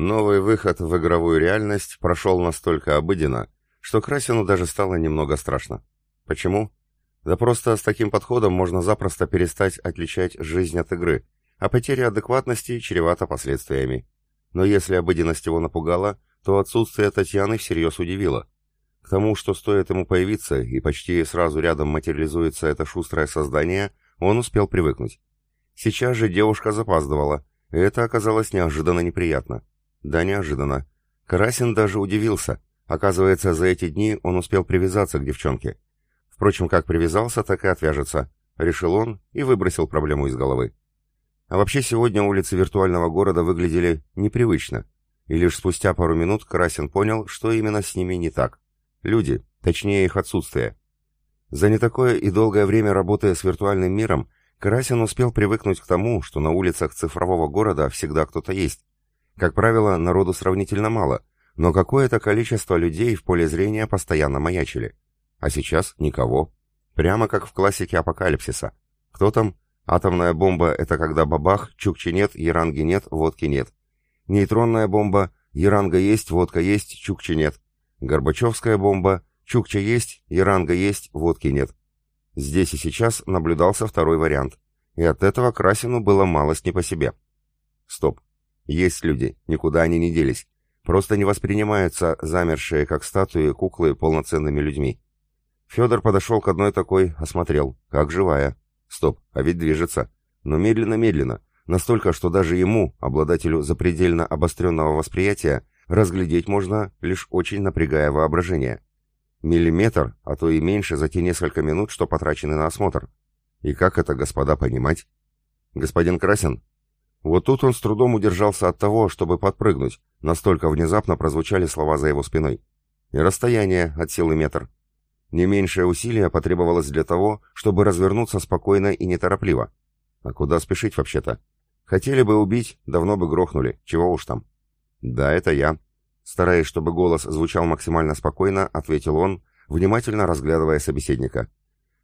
Новый выход в игровую реальность прошел настолько обыденно, что Красину даже стало немного страшно. Почему? Да просто с таким подходом можно запросто перестать отличать жизнь от игры, а потеря адекватности чревата последствиями. Но если обыденность его напугала, то отсутствие Татьяны всерьез удивило. К тому, что стоит ему появиться, и почти сразу рядом материализуется это шустрое создание, он успел привыкнуть. Сейчас же девушка запаздывала, и это оказалось неожиданно неприятно. Да, неожиданно. Карасин даже удивился. Оказывается, за эти дни он успел привязаться к девчонке. Впрочем, как привязался, так и отвяжется. Решил он и выбросил проблему из головы. А вообще сегодня улицы виртуального города выглядели непривычно. И лишь спустя пару минут Красин понял, что именно с ними не так. Люди, точнее их отсутствие. За не такое и долгое время работая с виртуальным миром, Красин успел привыкнуть к тому, что на улицах цифрового города всегда кто-то есть. Как правило, народу сравнительно мало, но какое-то количество людей в поле зрения постоянно маячили. А сейчас никого. Прямо как в классике апокалипсиса. Кто там? Атомная бомба — это когда бабах, чукчи нет, яранги нет, водки нет. Нейтронная бомба — яранга есть, водка есть, чукчи нет. Горбачевская бомба — чукча есть, яранга есть, водки нет. Здесь и сейчас наблюдался второй вариант. И от этого Красину было малость не по себе. Стоп. Есть люди, никуда они не делись. Просто не воспринимаются замершие, как статуи, куклы полноценными людьми. Федор подошел к одной такой, осмотрел, как живая. Стоп, а ведь движется. Но медленно-медленно. Настолько, что даже ему, обладателю запредельно обостренного восприятия, разглядеть можно, лишь очень напрягая воображение. Миллиметр, а то и меньше за те несколько минут, что потрачены на осмотр. И как это, господа, понимать? Господин Красин, вот тут он с трудом удержался от того, чтобы подпрыгнуть, настолько внезапно прозвучали слова за его спиной. И расстояние от силы метр. Не меньшее усилие потребовалось для того, чтобы развернуться спокойно и неторопливо. А куда спешить вообще-то? Хотели бы убить, давно бы грохнули, чего уж там. Да, это я. Стараясь, чтобы голос звучал максимально спокойно, ответил он, внимательно разглядывая собеседника.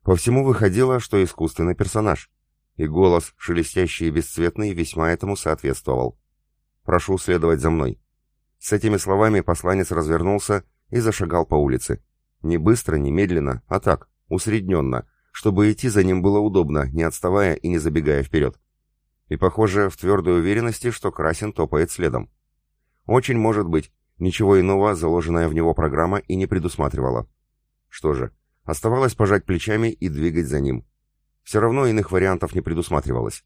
По всему выходило, что искусственный персонаж и голос, шелестящий и бесцветный, весьма этому соответствовал. «Прошу следовать за мной». С этими словами посланец развернулся и зашагал по улице. Не быстро, не медленно, а так, усредненно, чтобы идти за ним было удобно, не отставая и не забегая вперед. И, похоже, в твердой уверенности, что Красин топает следом. Очень может быть, ничего иного заложенная в него программа и не предусматривала. Что же, оставалось пожать плечами и двигать за ним. Все равно иных вариантов не предусматривалось.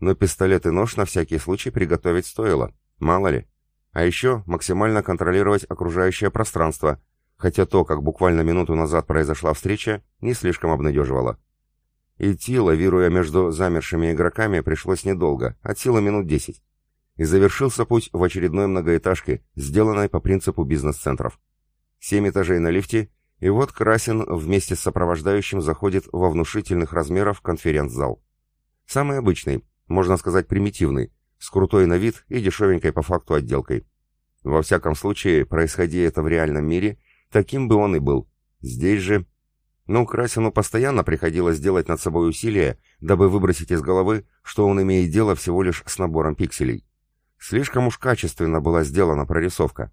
Но пистолет и нож на всякий случай приготовить стоило, мало ли. А еще максимально контролировать окружающее пространство, хотя то, как буквально минуту назад произошла встреча, не слишком обнадеживало. Идти, лавируя между замершими игроками, пришлось недолго, от силы минут десять. И завершился путь в очередной многоэтажке, сделанной по принципу бизнес-центров. Семь этажей на лифте и вот Красин вместе с сопровождающим заходит во внушительных размеров конференц-зал. Самый обычный, можно сказать примитивный, с крутой на вид и дешевенькой по факту отделкой. Во всяком случае, происходи это в реальном мире, таким бы он и был. Здесь же... Ну, Красину постоянно приходилось делать над собой усилия, дабы выбросить из головы, что он имеет дело всего лишь с набором пикселей. Слишком уж качественно была сделана прорисовка.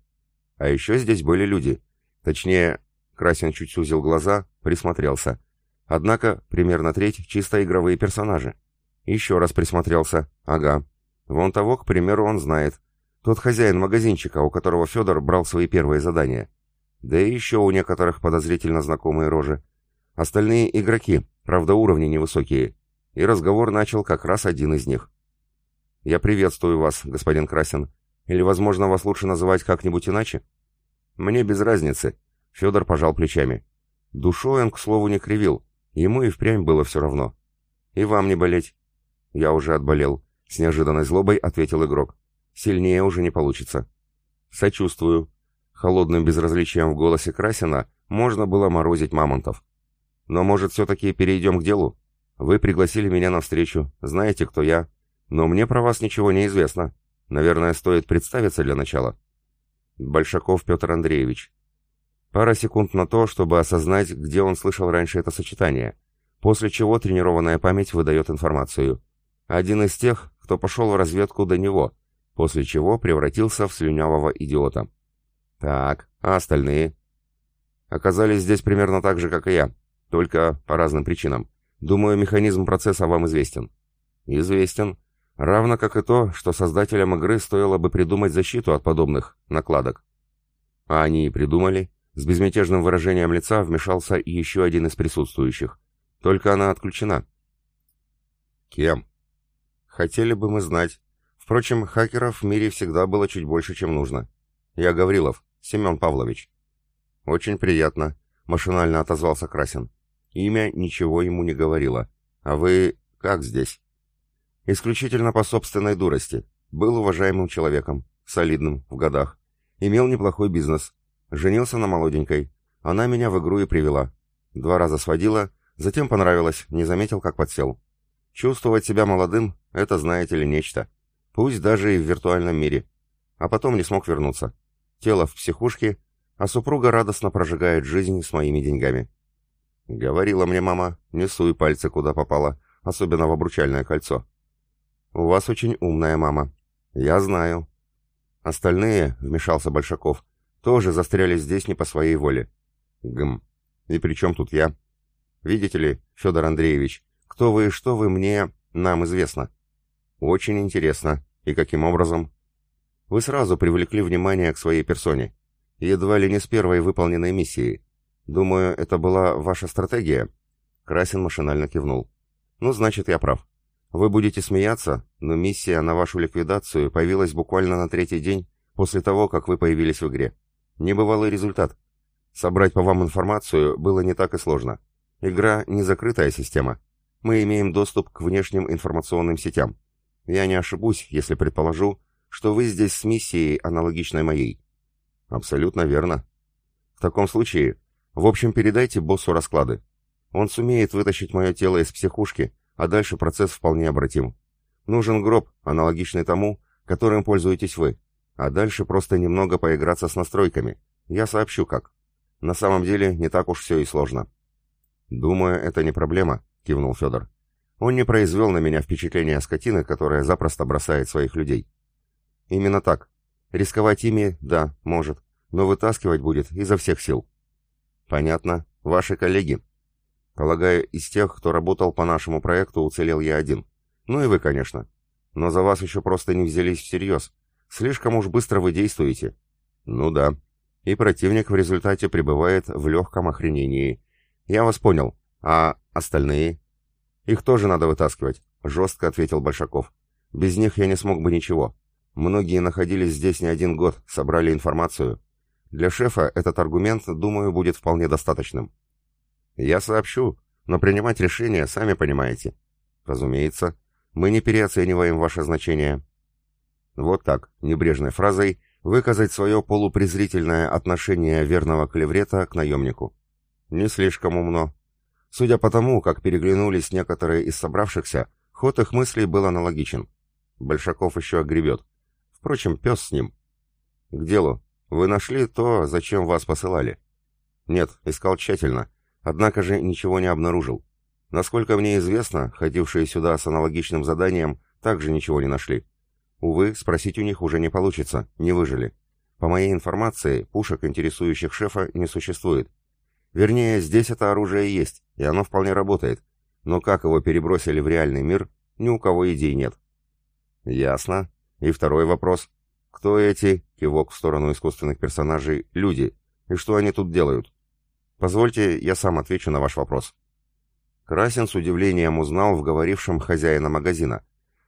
А еще здесь были люди. Точнее, Красин чуть сузил глаза, присмотрелся. Однако, примерно треть чисто игровые персонажи. Еще раз присмотрелся. Ага. Вон того, к примеру, он знает. Тот хозяин магазинчика, у которого Федор брал свои первые задания. Да и еще у некоторых подозрительно знакомые рожи. Остальные игроки, правда уровни невысокие. И разговор начал как раз один из них. «Я приветствую вас, господин Красин. Или, возможно, вас лучше называть как-нибудь иначе?» «Мне без разницы», Федор пожал плечами. Душой он, к слову, не кривил. Ему и впрямь было все равно. «И вам не болеть». «Я уже отболел», — с неожиданной злобой ответил игрок. «Сильнее уже не получится». «Сочувствую». Холодным безразличием в голосе Красина можно было морозить мамонтов. «Но, может, все-таки перейдем к делу? Вы пригласили меня на встречу, знаете, кто я. Но мне про вас ничего не известно. Наверное, стоит представиться для начала». «Большаков Петр Андреевич, Пара секунд на то, чтобы осознать, где он слышал раньше это сочетание, после чего тренированная память выдает информацию. Один из тех, кто пошел в разведку до него, после чего превратился в слюнявого идиота. Так, а остальные? Оказались здесь примерно так же, как и я, только по разным причинам. Думаю, механизм процесса вам известен. Известен. Равно как и то, что создателям игры стоило бы придумать защиту от подобных накладок. А они и придумали. С безмятежным выражением лица вмешался еще один из присутствующих. Только она отключена. Кем? Хотели бы мы знать. Впрочем, хакеров в мире всегда было чуть больше, чем нужно. Я Гаврилов, Семен Павлович. Очень приятно, машинально отозвался Красин. Имя ничего ему не говорило. А вы как здесь? Исключительно по собственной дурости. Был уважаемым человеком, солидным, в годах. Имел неплохой бизнес. Женился на молоденькой. Она меня в игру и привела. Два раза сводила, затем понравилось, не заметил, как подсел. Чувствовать себя молодым — это, знаете ли, нечто. Пусть даже и в виртуальном мире. А потом не смог вернуться. Тело в психушке, а супруга радостно прожигает жизнь с моими деньгами. Говорила мне мама, не суй пальцы куда попало, особенно в обручальное кольцо. У вас очень умная мама. Я знаю. Остальные, вмешался Большаков, тоже застряли здесь не по своей воле. Гм. И при чем тут я? Видите ли, Федор Андреевич, кто вы и что вы мне, нам известно. Очень интересно. И каким образом? Вы сразу привлекли внимание к своей персоне. Едва ли не с первой выполненной миссии. Думаю, это была ваша стратегия? Красин машинально кивнул. Ну, значит, я прав. Вы будете смеяться, но миссия на вашу ликвидацию появилась буквально на третий день после того, как вы появились в игре. Небывалый результат. Собрать по вам информацию было не так и сложно. Игра не закрытая система мы имеем доступ к внешним информационным сетям. Я не ошибусь, если предположу, что вы здесь с миссией, аналогичной моей. Абсолютно верно. В таком случае, в общем, передайте боссу расклады. Он сумеет вытащить мое тело из психушки, а дальше процесс вполне обратим. Нужен гроб, аналогичный тому, которым пользуетесь вы. А дальше просто немного поиграться с настройками. Я сообщу как. На самом деле не так уж все и сложно. Думаю, это не проблема. — кивнул Федор. «Он не произвел на меня впечатления скотины, которая запросто бросает своих людей». «Именно так. Рисковать ими, да, может, но вытаскивать будет изо всех сил». «Понятно. Ваши коллеги?» «Полагаю, из тех, кто работал по нашему проекту, уцелел я один. Ну и вы, конечно. Но за вас еще просто не взялись всерьез. Слишком уж быстро вы действуете». «Ну да. И противник в результате пребывает в легком охренении. Я вас понял. А остальные? Их тоже надо вытаскивать, жестко ответил Большаков. Без них я не смог бы ничего. Многие находились здесь не один год, собрали информацию. Для шефа этот аргумент, думаю, будет вполне достаточным. Я сообщу, но принимать решения, сами понимаете. Разумеется, мы не переоцениваем ваше значение. Вот так, небрежной фразой, выказать свое полупрезрительное отношение верного клеврета к наемнику. Не слишком умно, Судя по тому, как переглянулись некоторые из собравшихся, ход их мыслей был аналогичен. Большаков еще огребет. Впрочем, пес с ним. К делу. Вы нашли то, зачем вас посылали? Нет, искал тщательно. Однако же ничего не обнаружил. Насколько мне известно, ходившие сюда с аналогичным заданием также ничего не нашли. Увы, спросить у них уже не получится, не выжили. По моей информации, пушек, интересующих шефа, не существует. Вернее, здесь это оружие есть, и оно вполне работает. Но как его перебросили в реальный мир, ни у кого идей нет. Ясно. И второй вопрос. Кто эти, кивок в сторону искусственных персонажей, люди? И что они тут делают? Позвольте, я сам отвечу на ваш вопрос. Красин с удивлением узнал в говорившем хозяина магазина.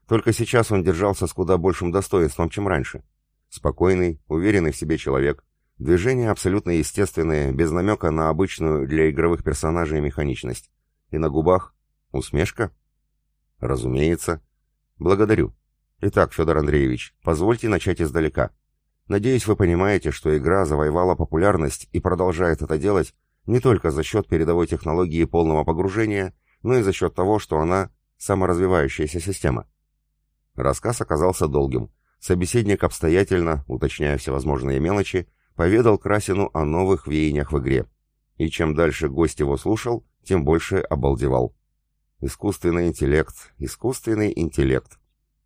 Только сейчас он держался с куда большим достоинством, чем раньше. Спокойный, уверенный в себе человек, Движения абсолютно естественные, без намека на обычную для игровых персонажей механичность. И на губах усмешка? Разумеется. Благодарю. Итак, Федор Андреевич, позвольте начать издалека. Надеюсь, вы понимаете, что игра завоевала популярность и продолжает это делать не только за счет передовой технологии полного погружения, но и за счет того, что она саморазвивающаяся система. Рассказ оказался долгим. Собеседник обстоятельно, уточняя всевозможные мелочи, поведал Красину о новых веяниях в игре. И чем дальше гость его слушал, тем больше обалдевал. Искусственный интеллект, искусственный интеллект.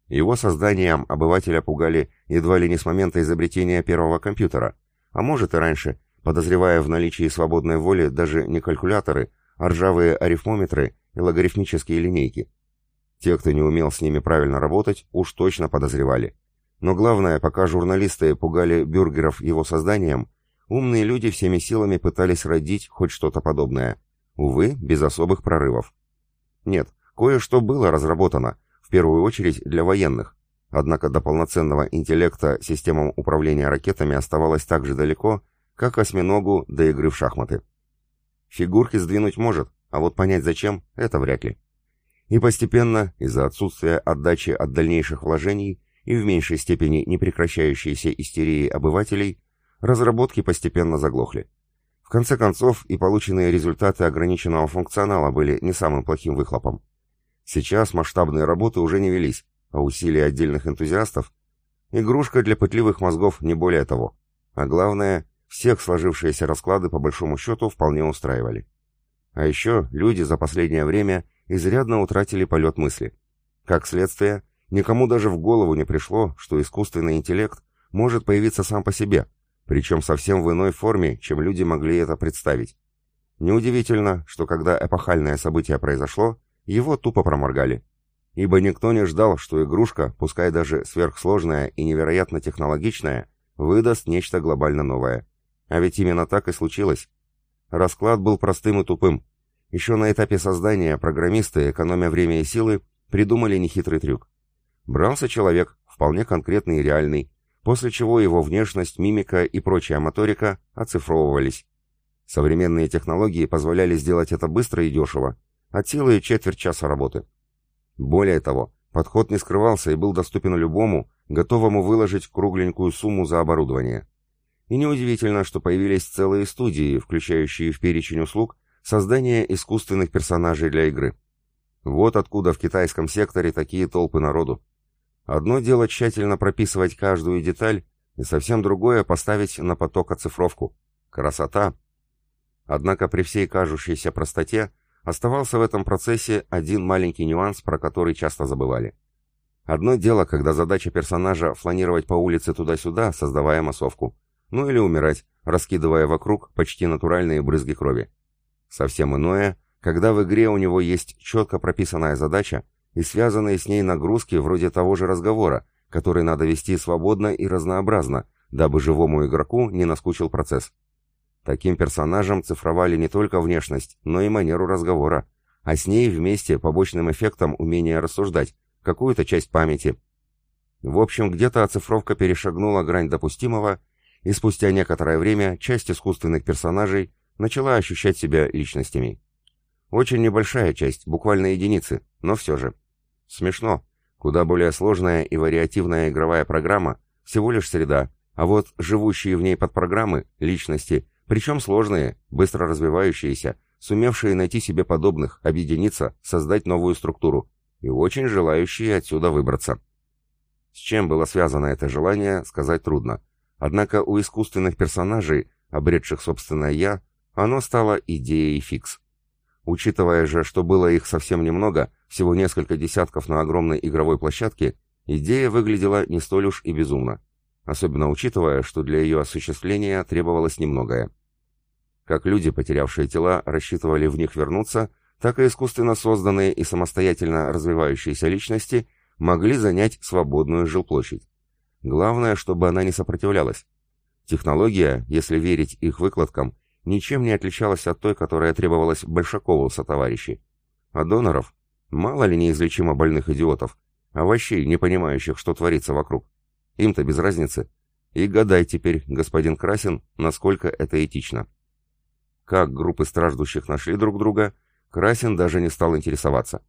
Его созданием обывателя пугали едва ли не с момента изобретения первого компьютера, а может и раньше, подозревая в наличии свободной воли даже не калькуляторы, а ржавые арифмометры и логарифмические линейки. Те, кто не умел с ними правильно работать, уж точно подозревали. Но главное, пока журналисты пугали бюргеров его созданием, умные люди всеми силами пытались родить хоть что-то подобное. Увы, без особых прорывов. Нет, кое-что было разработано, в первую очередь для военных. Однако до полноценного интеллекта системам управления ракетами оставалось так же далеко, как осьминогу до игры в шахматы. Фигурки сдвинуть может, а вот понять зачем – это вряд ли. И постепенно, из-за отсутствия отдачи от дальнейших вложений и в меньшей степени непрекращающейся истерии обывателей, разработки постепенно заглохли. В конце концов, и полученные результаты ограниченного функционала были не самым плохим выхлопом. Сейчас масштабные работы уже не велись, а усилия отдельных энтузиастов – игрушка для пытливых мозгов не более того. А главное, всех сложившиеся расклады по большому счету вполне устраивали. А еще люди за последнее время изрядно утратили полет мысли. Как следствие, никому даже в голову не пришло, что искусственный интеллект может появиться сам по себе, причем совсем в иной форме, чем люди могли это представить. Неудивительно, что когда эпохальное событие произошло, его тупо проморгали. Ибо никто не ждал, что игрушка, пускай даже сверхсложная и невероятно технологичная, выдаст нечто глобально новое. А ведь именно так и случилось. Расклад был простым и тупым. Еще на этапе создания программисты, экономя время и силы, придумали нехитрый трюк. Брался человек, вполне конкретный и реальный, после чего его внешность, мимика и прочая моторика оцифровывались. Современные технологии позволяли сделать это быстро и дешево, от силы четверть часа работы. Более того, подход не скрывался и был доступен любому, готовому выложить кругленькую сумму за оборудование. И неудивительно, что появились целые студии, включающие в перечень услуг создание искусственных персонажей для игры. Вот откуда в китайском секторе такие толпы народу. Одно дело тщательно прописывать каждую деталь, и совсем другое поставить на поток оцифровку. Красота! Однако при всей кажущейся простоте Оставался в этом процессе один маленький нюанс, про который часто забывали. Одно дело, когда задача персонажа фланировать по улице туда-сюда, создавая массовку. Ну или умирать, раскидывая вокруг почти натуральные брызги крови. Совсем иное, когда в игре у него есть четко прописанная задача и связанные с ней нагрузки вроде того же разговора, который надо вести свободно и разнообразно, дабы живому игроку не наскучил процесс. Таким персонажам цифровали не только внешность, но и манеру разговора, а с ней вместе побочным эффектом умение рассуждать, какую-то часть памяти. В общем, где-то оцифровка перешагнула грань допустимого, и спустя некоторое время часть искусственных персонажей начала ощущать себя личностями. Очень небольшая часть, буквально единицы, но все же. Смешно. Куда более сложная и вариативная игровая программа – всего лишь среда, а вот живущие в ней подпрограммы, личности – причем сложные, быстро развивающиеся, сумевшие найти себе подобных, объединиться, создать новую структуру, и очень желающие отсюда выбраться. С чем было связано это желание, сказать трудно. Однако у искусственных персонажей, обретших собственное «я», оно стало идеей фикс. Учитывая же, что было их совсем немного, всего несколько десятков на огромной игровой площадке, идея выглядела не столь уж и безумно. Особенно учитывая, что для ее осуществления требовалось немногое. Как люди, потерявшие тела, рассчитывали в них вернуться, так и искусственно созданные и самостоятельно развивающиеся личности могли занять свободную жилплощадь. Главное, чтобы она не сопротивлялась. Технология, если верить их выкладкам, ничем не отличалась от той, которая требовалась Большакову со товарищей. А доноров? Мало ли неизлечимо больных идиотов, овощей, не понимающих, что творится вокруг. Им-то без разницы. И гадай теперь, господин Красин, насколько это этично. Как группы страждущих нашли друг друга, Красин даже не стал интересоваться.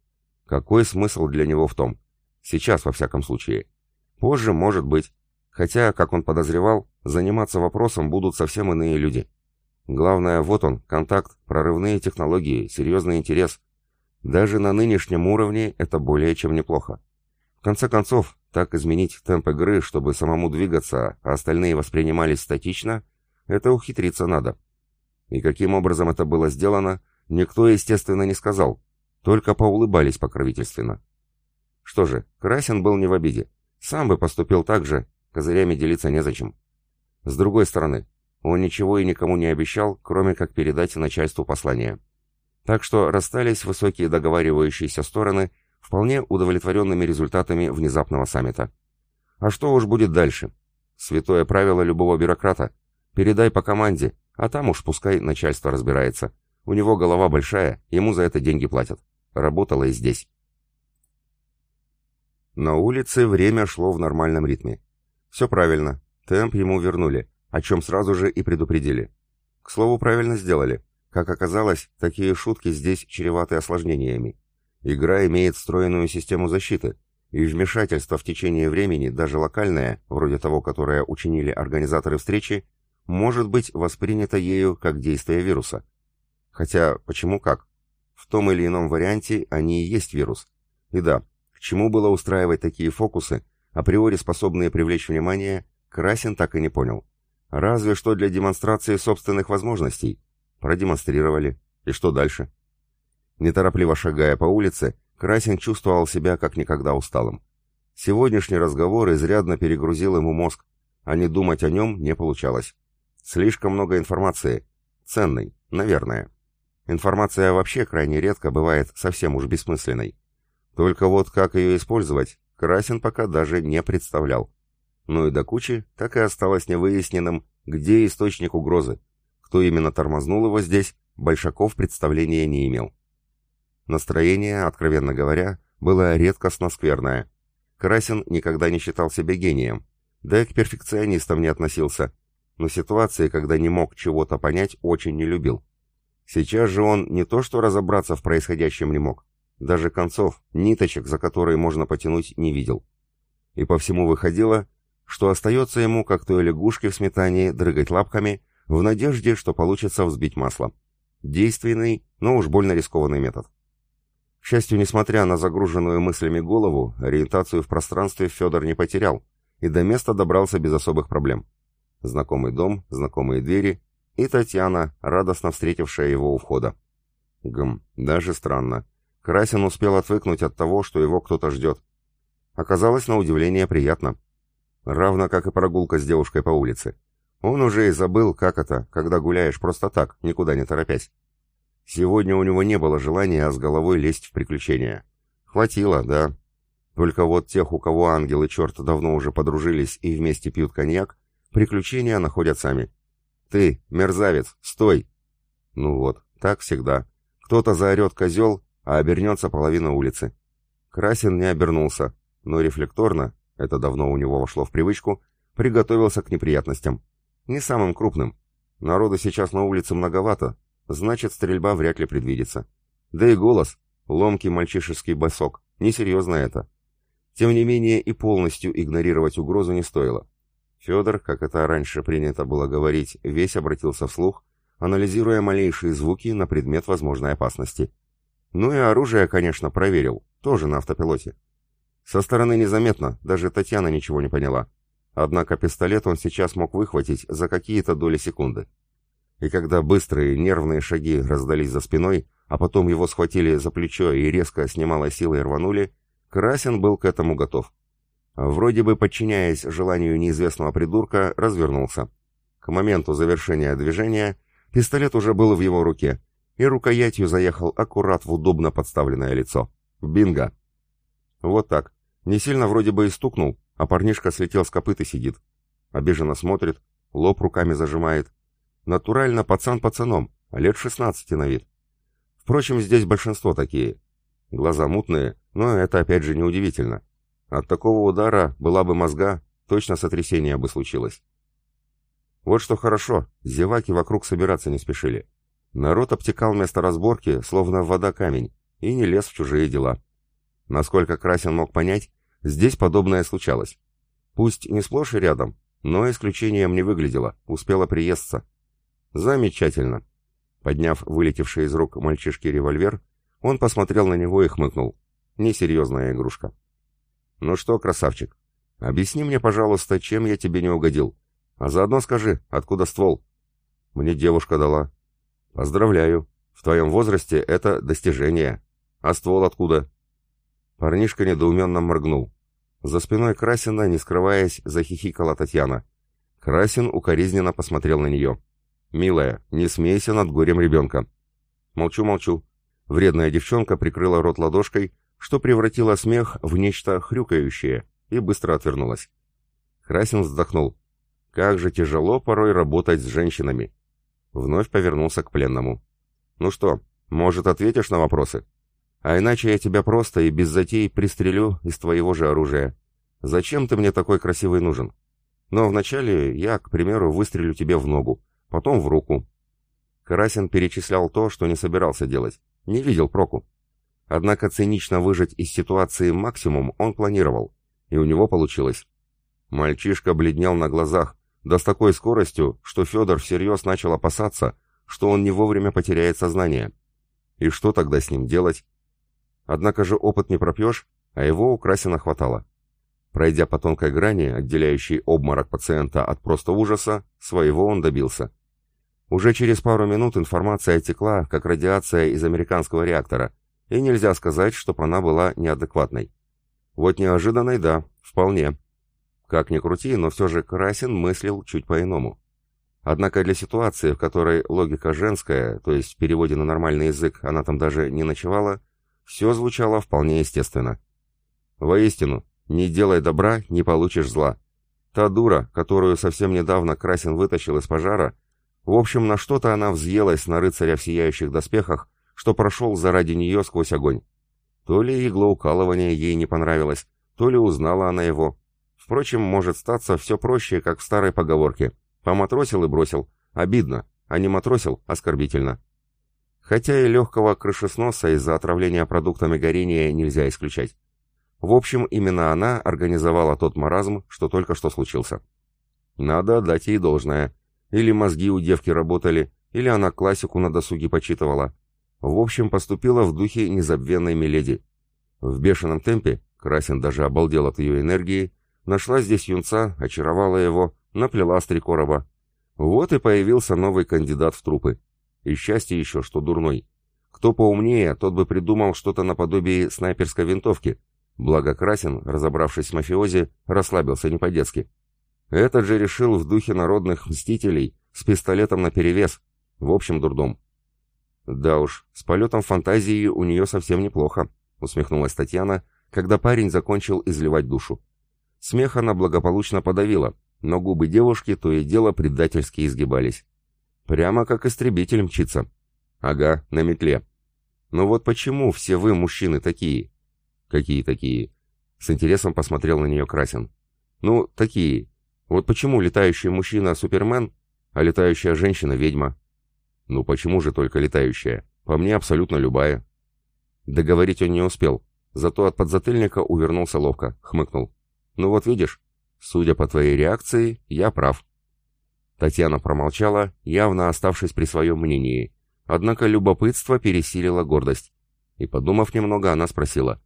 Какой смысл для него в том? Сейчас, во всяком случае. Позже, может быть. Хотя, как он подозревал, заниматься вопросом будут совсем иные люди. Главное, вот он, контакт, прорывные технологии, серьезный интерес. Даже на нынешнем уровне это более чем неплохо. В конце концов, так изменить темп игры, чтобы самому двигаться, а остальные воспринимались статично, это ухитриться надо. И каким образом это было сделано, никто, естественно, не сказал, только поулыбались покровительственно. Что же, Красин был не в обиде. Сам бы поступил так же, козырями делиться незачем. С другой стороны, он ничего и никому не обещал, кроме как передать начальству послание. Так что расстались высокие договаривающиеся стороны вполне удовлетворенными результатами внезапного саммита. А что уж будет дальше? Святое правило любого бюрократа. Передай по команде, а там уж пускай начальство разбирается. У него голова большая, ему за это деньги платят. Работала и здесь. На улице время шло в нормальном ритме. Все правильно, темп ему вернули, о чем сразу же и предупредили. К слову, правильно сделали. Как оказалось, такие шутки здесь чреваты осложнениями. Игра имеет встроенную систему защиты, и вмешательство в течение времени, даже локальное, вроде того, которое учинили организаторы встречи, может быть воспринято ею как действие вируса. Хотя, почему как? В том или ином варианте они и есть вирус. И да, к чему было устраивать такие фокусы, априори способные привлечь внимание, Красин так и не понял. Разве что для демонстрации собственных возможностей. Продемонстрировали. И что дальше? Неторопливо шагая по улице, Красин чувствовал себя как никогда усталым. Сегодняшний разговор изрядно перегрузил ему мозг, а не думать о нем не получалось. Слишком много информации. Ценной, наверное. Информация вообще крайне редко бывает совсем уж бессмысленной. Только вот как ее использовать, Красин пока даже не представлял. Ну и до кучи так и осталось невыясненным, где источник угрозы. Кто именно тормознул его здесь, Большаков представления не имел. Настроение, откровенно говоря, было редкостно скверное. Красин никогда не считал себя гением, да и к перфекционистам не относился, но ситуации, когда не мог чего-то понять, очень не любил. Сейчас же он не то что разобраться в происходящем не мог, даже концов, ниточек, за которые можно потянуть, не видел. И по всему выходило, что остается ему, как той лягушке в сметане, дрыгать лапками, в надежде, что получится взбить масло. Действенный, но уж больно рискованный метод. К счастью, несмотря на загруженную мыслями голову, ориентацию в пространстве Федор не потерял и до места добрался без особых проблем. Знакомый дом, знакомые двери и Татьяна, радостно встретившая его у входа. Гм, даже странно. Красин успел отвыкнуть от того, что его кто-то ждет. Оказалось, на удивление, приятно. Равно как и прогулка с девушкой по улице. Он уже и забыл, как это, когда гуляешь просто так, никуда не торопясь. Сегодня у него не было желания с головой лезть в приключения. Хватило, да. Только вот тех, у кого ангел и черт давно уже подружились и вместе пьют коньяк, приключения находят сами. «Ты, мерзавец, стой!» Ну вот, так всегда. Кто-то заорет «козел», а обернется половина улицы. Красин не обернулся, но рефлекторно, это давно у него вошло в привычку, приготовился к неприятностям. Не самым крупным. Народу сейчас на улице многовато, значит, стрельба вряд ли предвидится. Да и голос, ломкий мальчишеский босок, несерьезно это. Тем не менее и полностью игнорировать угрозу не стоило. Федор, как это раньше принято было говорить, весь обратился вслух, анализируя малейшие звуки на предмет возможной опасности. Ну и оружие, конечно, проверил, тоже на автопилоте. Со стороны незаметно, даже Татьяна ничего не поняла. Однако пистолет он сейчас мог выхватить за какие-то доли секунды. И когда быстрые нервные шаги раздались за спиной, а потом его схватили за плечо и резко с немалой силой рванули, Красин был к этому готов. Вроде бы, подчиняясь желанию неизвестного придурка, развернулся. К моменту завершения движения пистолет уже был в его руке, и рукоятью заехал аккурат в удобно подставленное лицо. Бинго! Вот так. Не сильно вроде бы и стукнул, а парнишка слетел с копыт и сидит. Обиженно смотрит, лоб руками зажимает. Натурально пацан пацаном, лет 16 на вид. Впрочем, здесь большинство такие. Глаза мутные, но это опять же неудивительно. От такого удара была бы мозга, точно сотрясение бы случилось. Вот что хорошо, зеваки вокруг собираться не спешили. Народ обтекал место разборки, словно вода камень, и не лез в чужие дела. Насколько Красин мог понять, здесь подобное случалось. Пусть не сплошь и рядом, но исключением не выглядело, успела приесться. Замечательно. Подняв вылетевший из рук мальчишки револьвер, он посмотрел на него и хмыкнул. Несерьезная игрушка. «Ну что, красавчик, объясни мне, пожалуйста, чем я тебе не угодил. А заодно скажи, откуда ствол?» «Мне девушка дала». «Поздравляю. В твоем возрасте это достижение. А ствол откуда?» Парнишка недоуменно моргнул. За спиной Красина, не скрываясь, захихикала Татьяна. Красин укоризненно посмотрел на нее. «Милая, не смейся над горем ребенка». «Молчу-молчу». Вредная девчонка прикрыла рот ладошкой, что превратило смех в нечто хрюкающее, и быстро отвернулась. Красин вздохнул. «Как же тяжело порой работать с женщинами». Вновь повернулся к пленному. «Ну что, может, ответишь на вопросы? А иначе я тебя просто и без затей пристрелю из твоего же оружия. Зачем ты мне такой красивый нужен? Но вначале я, к примеру, выстрелю тебе в ногу, потом в руку. Карасин перечислял то, что не собирался делать. Не видел проку. Однако цинично выжать из ситуации максимум он планировал, и у него получилось. Мальчишка бледнел на глазах, да с такой скоростью, что Федор всерьез начал опасаться, что он не вовремя потеряет сознание. И что тогда с ним делать? Однако же опыт не пропьешь, а его у Красина хватало. Пройдя по тонкой грани, отделяющей обморок пациента от просто ужаса, своего он добился. Уже через пару минут информация текла, как радиация из американского реактора, и нельзя сказать, чтобы она была неадекватной. Вот неожиданной, да, вполне. Как ни крути, но все же Красин мыслил чуть по-иному. Однако для ситуации, в которой логика женская, то есть в переводе на нормальный язык она там даже не ночевала, все звучало вполне естественно. Воистину, не делай добра, не получишь зла. Та дура, которую совсем недавно Красин вытащил из пожара, в общем, на что-то она взъелась на рыцаря в сияющих доспехах, что прошел заради нее сквозь огонь. То ли иглоукалывание ей не понравилось, то ли узнала она его. Впрочем, может статься все проще, как в старой поговорке. Поматросил и бросил. Обидно, а не матросил оскорбительно. Хотя и легкого крышесноса из-за отравления продуктами горения нельзя исключать. В общем, именно она организовала тот маразм, что только что случился. Надо отдать ей должное. Или мозги у девки работали, или она классику на досуге почитывала. В общем, поступила в духе незабвенной Миледи. В бешеном темпе, Красин даже обалдел от ее энергии, нашла здесь юнца, очаровала его, наплела с три короба. Вот и появился новый кандидат в трупы. И счастье еще, что дурной. Кто поумнее, тот бы придумал что-то наподобие снайперской винтовки, Благо Красин, разобравшись с мафиози, расслабился не по-детски. Этот же решил в духе народных мстителей, с пистолетом наперевес. В общем, дурдом. «Да уж, с полетом фантазии у нее совсем неплохо», — усмехнулась Татьяна, когда парень закончил изливать душу. Смех она благополучно подавила, но губы девушки то и дело предательски изгибались. Прямо как истребитель мчится. Ага, на метле. Но вот почему все вы, мужчины, такие? «Какие такие?» С интересом посмотрел на нее Красин. «Ну, такие. Вот почему летающий мужчина Супермен, а летающая женщина ведьма?» «Ну почему же только летающая? По мне абсолютно любая». Договорить он не успел, зато от подзатыльника увернулся ловко, хмыкнул. «Ну вот видишь, судя по твоей реакции, я прав». Татьяна промолчала, явно оставшись при своем мнении, однако любопытство пересилило гордость. И, подумав немного, она спросила.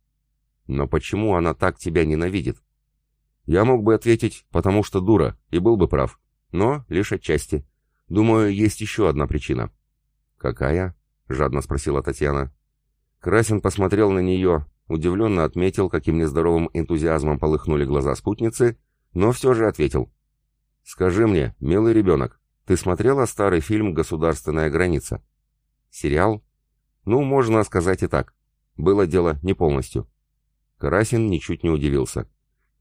Но почему она так тебя ненавидит? Я мог бы ответить, потому что дура, и был бы прав. Но лишь отчасти. Думаю, есть еще одна причина. Какая? Жадно спросила Татьяна. Красин посмотрел на нее, удивленно отметил, каким нездоровым энтузиазмом полыхнули глаза спутницы, но все же ответил. «Скажи мне, милый ребенок, ты смотрела старый фильм «Государственная граница»?» «Сериал?» «Ну, можно сказать и так. Было дело не полностью. Карасин ничуть не удивился.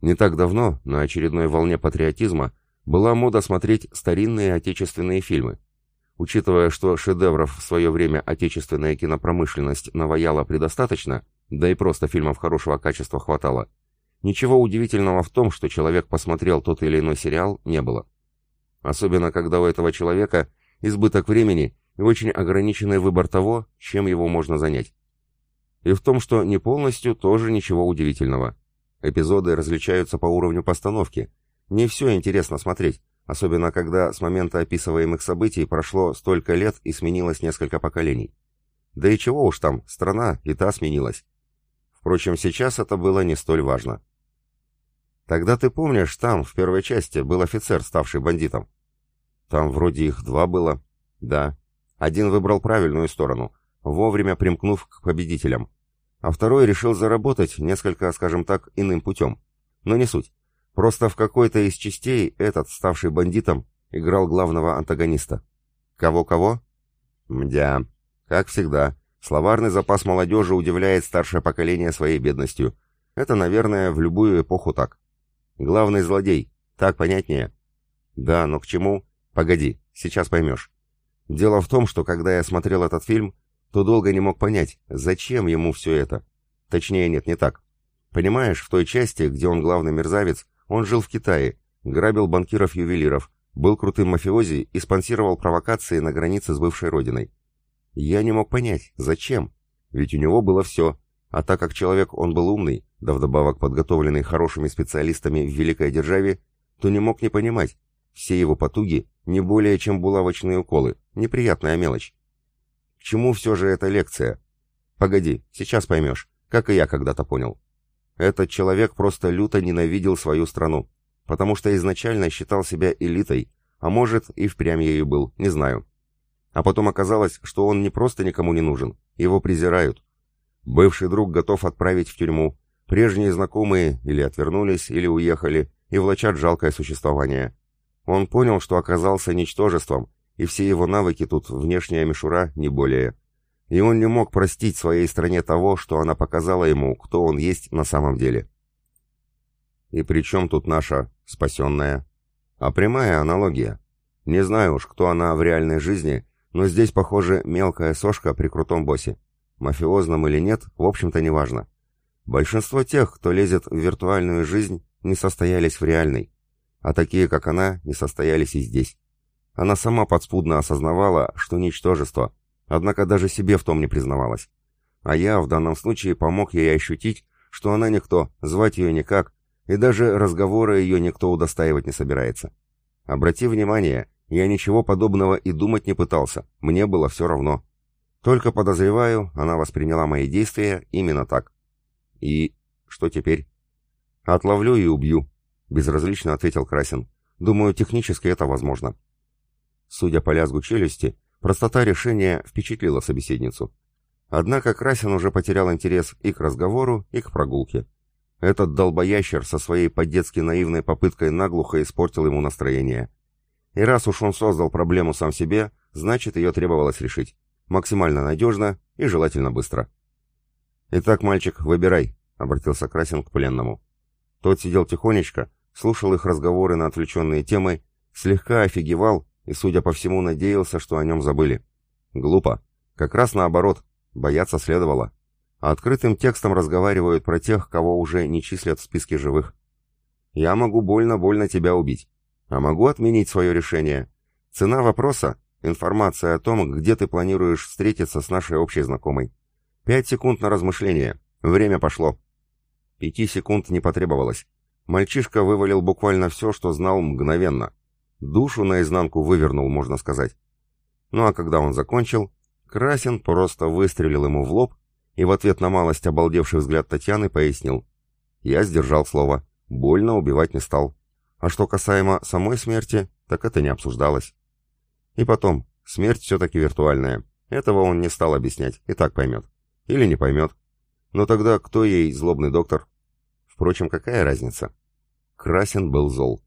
Не так давно, на очередной волне патриотизма, была мода смотреть старинные отечественные фильмы. Учитывая, что шедевров в свое время отечественная кинопромышленность наваяла предостаточно, да и просто фильмов хорошего качества хватало, ничего удивительного в том, что человек посмотрел тот или иной сериал, не было. Особенно, когда у этого человека избыток времени и очень ограниченный выбор того, чем его можно занять. И в том, что не полностью, тоже ничего удивительного. Эпизоды различаются по уровню постановки. Не все интересно смотреть, особенно когда с момента описываемых событий прошло столько лет и сменилось несколько поколений. Да и чего уж там, страна и та сменилась. Впрочем, сейчас это было не столь важно. Тогда ты помнишь, там, в первой части, был офицер, ставший бандитом? Там вроде их два было. Да. Один выбрал правильную сторону, вовремя примкнув к победителям а второй решил заработать несколько, скажем так, иным путем. Но не суть. Просто в какой-то из частей этот, ставший бандитом, играл главного антагониста. Кого-кого? Мдя. Как всегда, словарный запас молодежи удивляет старшее поколение своей бедностью. Это, наверное, в любую эпоху так. Главный злодей. Так понятнее? Да, но к чему? Погоди, сейчас поймешь. Дело в том, что когда я смотрел этот фильм, то долго не мог понять, зачем ему все это. Точнее, нет, не так. Понимаешь, в той части, где он главный мерзавец, он жил в Китае, грабил банкиров-ювелиров, был крутым мафиози и спонсировал провокации на границе с бывшей родиной. Я не мог понять, зачем, ведь у него было все, а так как человек он был умный, да вдобавок подготовленный хорошими специалистами в великой державе, то не мог не понимать, все его потуги не более чем булавочные уколы, неприятная мелочь. К чему все же эта лекция? Погоди, сейчас поймешь, как и я когда-то понял. Этот человек просто люто ненавидел свою страну, потому что изначально считал себя элитой, а может и впрямь ею был, не знаю. А потом оказалось, что он не просто никому не нужен, его презирают. Бывший друг готов отправить в тюрьму, прежние знакомые или отвернулись, или уехали, и влачат жалкое существование. Он понял, что оказался ничтожеством, и все его навыки тут внешняя мишура, не более и он не мог простить своей стране того, что она показала ему, кто он есть на самом деле. И при чем тут наша спасенная? А прямая аналогия. Не знаю уж, кто она в реальной жизни, но здесь, похоже, мелкая сошка при крутом боссе. Мафиозном или нет, в общем-то, не важно. Большинство тех, кто лезет в виртуальную жизнь, не состоялись в реальной. А такие, как она, не состоялись и здесь. Она сама подспудно осознавала, что ничтожество, Однако даже себе в том не признавалась. А я в данном случае помог ей ощутить, что она никто, звать ее никак, и даже разговора ее никто удостаивать не собирается. Обрати внимание, я ничего подобного и думать не пытался, мне было все равно. Только подозреваю, она восприняла мои действия именно так. И что теперь? Отловлю и убью, безразлично ответил Красин. Думаю, технически это возможно. Судя по лязгу челюсти, Простота решения впечатлила собеседницу. Однако Красин уже потерял интерес и к разговору, и к прогулке. Этот долбоящер со своей по-детски наивной попыткой наглухо испортил ему настроение. И раз уж он создал проблему сам себе, значит ее требовалось решить. Максимально надежно и желательно быстро. «Итак, мальчик, выбирай», — обратился Красин к пленному. Тот сидел тихонечко, слушал их разговоры на отвлеченные темы, слегка офигевал и, судя по всему, надеялся, что о нем забыли. Глупо. Как раз наоборот, бояться следовало. А открытым текстом разговаривают про тех, кого уже не числят в списке живых. Я могу больно-больно тебя убить. А могу отменить свое решение. Цена вопроса — информация о том, где ты планируешь встретиться с нашей общей знакомой. Пять секунд на размышление. Время пошло. Пяти секунд не потребовалось. Мальчишка вывалил буквально все, что знал мгновенно — Душу наизнанку вывернул, можно сказать. Ну а когда он закончил, Красин просто выстрелил ему в лоб и в ответ на малость обалдевший взгляд Татьяны пояснил. Я сдержал слово. Больно убивать не стал. А что касаемо самой смерти, так это не обсуждалось. И потом, смерть все-таки виртуальная. Этого он не стал объяснять, и так поймет. Или не поймет. Но тогда кто ей злобный доктор? Впрочем, какая разница? Красин был зол.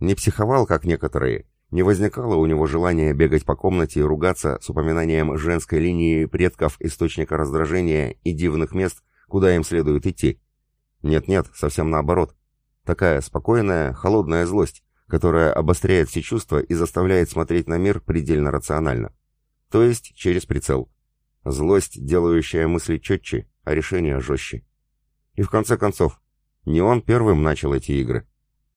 Не психовал, как некоторые, не возникало у него желания бегать по комнате и ругаться с упоминанием женской линии предков источника раздражения и дивных мест, куда им следует идти. Нет-нет, совсем наоборот. Такая спокойная, холодная злость, которая обостряет все чувства и заставляет смотреть на мир предельно рационально. То есть через прицел. Злость, делающая мысли четче, а решения жестче. И в конце концов, не он первым начал эти игры.